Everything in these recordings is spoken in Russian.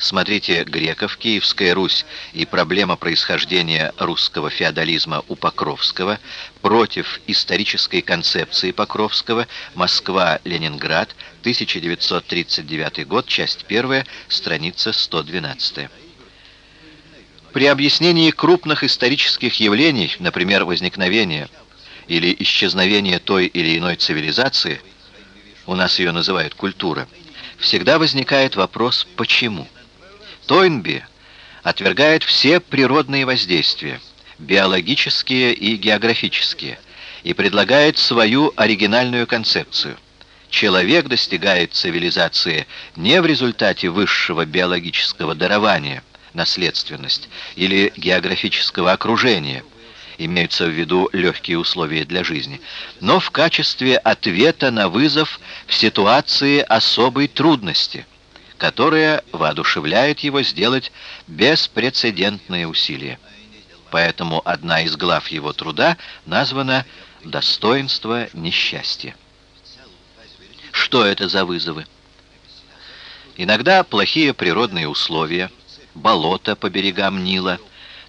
Смотрите «Греков. Киевская Русь» и проблема происхождения русского феодализма у Покровского против исторической концепции Покровского «Москва-Ленинград. 1939 год. Часть 1. Страница 112». При объяснении крупных исторических явлений, например, возникновения или исчезновения той или иной цивилизации, у нас ее называют культура, всегда возникает вопрос «почему?». Тойнби отвергает все природные воздействия, биологические и географические, и предлагает свою оригинальную концепцию. Человек достигает цивилизации не в результате высшего биологического дарования – наследственность или географического окружения, имеются в виду легкие условия для жизни, но в качестве ответа на вызов в ситуации особой трудности, которая воодушевляет его сделать беспрецедентные усилия. Поэтому одна из глав его труда названа «Достоинство несчастья». Что это за вызовы? Иногда плохие природные условия – болото по берегам Нила,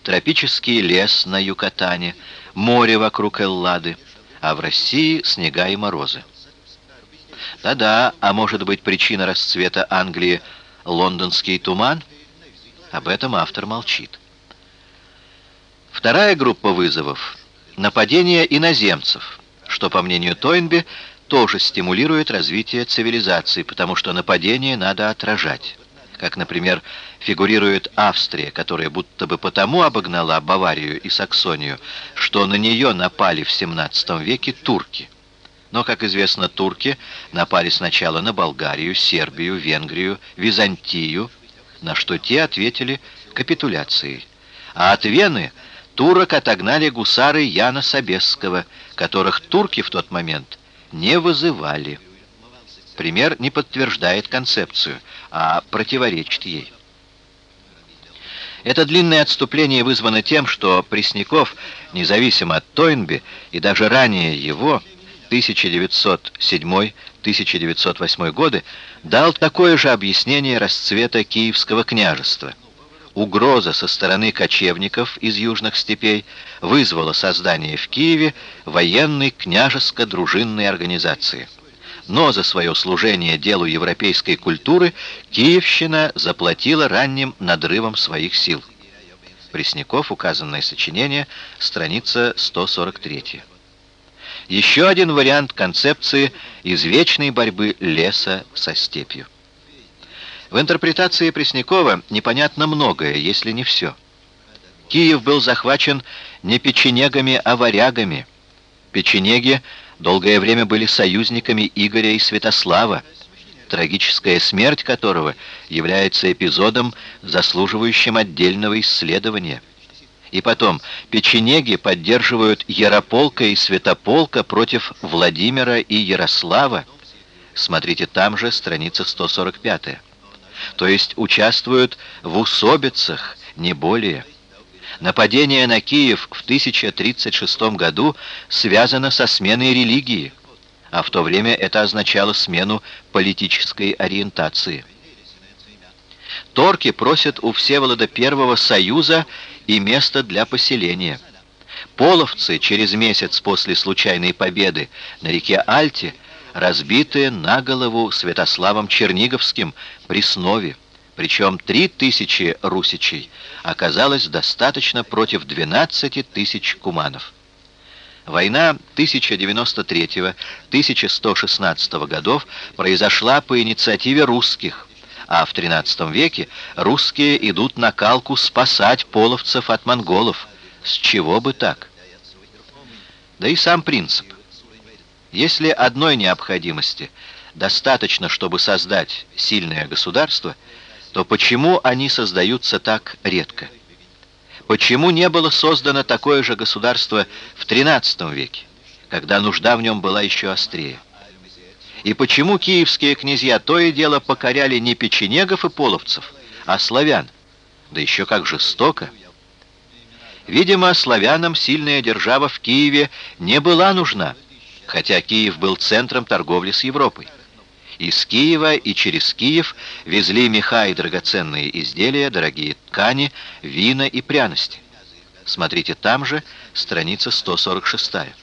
тропический лес на Юкатане, море вокруг Эллады, а в России снега и морозы. Да-да, а может быть причина расцвета Англии — лондонский туман? Об этом автор молчит. Вторая группа вызовов — нападение иноземцев, что, по мнению Тойнби, тоже стимулирует развитие цивилизации, потому что нападение надо отражать как, например, фигурирует Австрия, которая будто бы потому обогнала Баварию и Саксонию, что на нее напали в XVII веке турки. Но, как известно, турки напали сначала на Болгарию, Сербию, Венгрию, Византию, на что те ответили капитуляцией. А от Вены турок отогнали гусары Яна Собесского, которых турки в тот момент не вызывали. Пример не подтверждает концепцию, а противоречит ей. Это длинное отступление вызвано тем, что Пресняков, независимо от Тойнби и даже ранее его, 1907-1908 годы, дал такое же объяснение расцвета Киевского княжества. Угроза со стороны кочевников из южных степей вызвала создание в Киеве военной княжеско-дружинной организации но за свое служение делу европейской культуры Киевщина заплатила ранним надрывом своих сил. Пресняков, указанное сочинение, страница 143. Еще один вариант концепции извечной борьбы леса со степью. В интерпретации Преснякова непонятно многое, если не все. Киев был захвачен не печенегами, а варягами. Печенеги долгое время были союзниками Игоря и Святослава, трагическая смерть которого является эпизодом, заслуживающим отдельного исследования. И потом, печенеги поддерживают Ярополка и Святополка против Владимира и Ярослава. Смотрите там же, страница 145. То есть участвуют в усобицах, не более. Нападение на Киев в 1036 году связано со сменой религии, а в то время это означало смену политической ориентации. Торки просят у Всеволода I союза и место для поселения. Половцы через месяц после случайной победы на реке Альте разбиты на голову Святославом Черниговским при Снове причем 3000 русичей оказалось достаточно против 12 тысяч куманов. Война 1093-1116 годов произошла по инициативе русских, а в XIII веке русские идут на калку спасать половцев от монголов. С чего бы так? Да и сам принцип. Если одной необходимости достаточно, чтобы создать сильное государство – то почему они создаются так редко? Почему не было создано такое же государство в XIII веке, когда нужда в нем была еще острее? И почему киевские князья то и дело покоряли не печенегов и половцев, а славян? Да еще как жестоко! Видимо, славянам сильная держава в Киеве не была нужна, хотя Киев был центром торговли с Европой. Из Киева и через Киев везли меха и драгоценные изделия, дорогие ткани, вина и пряности. Смотрите там же, страница 146.